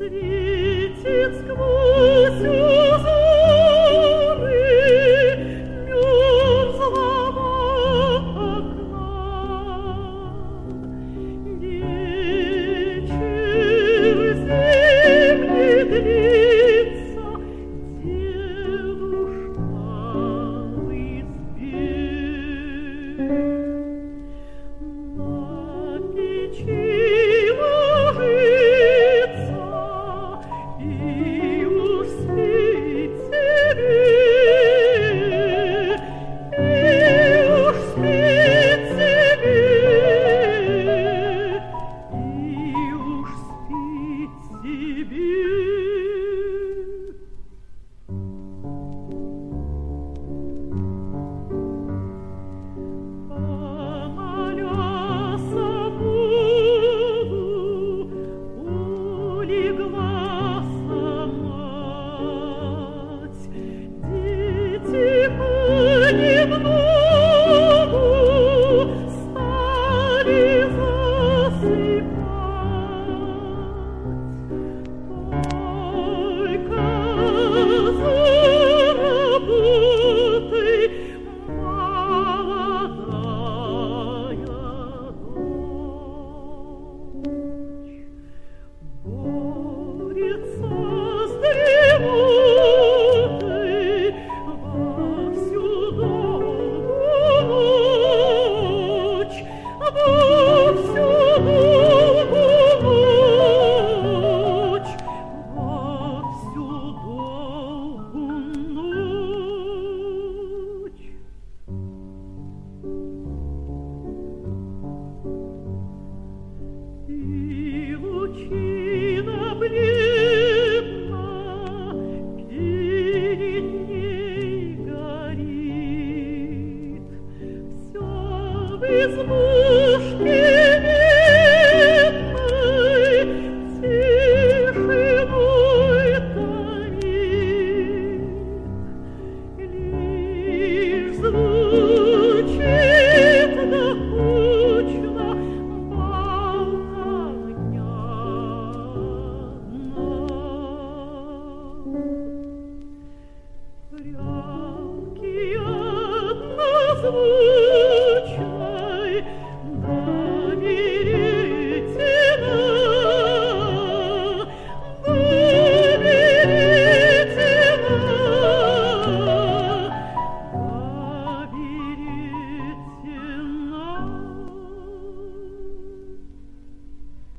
светит сквозь Mesmo que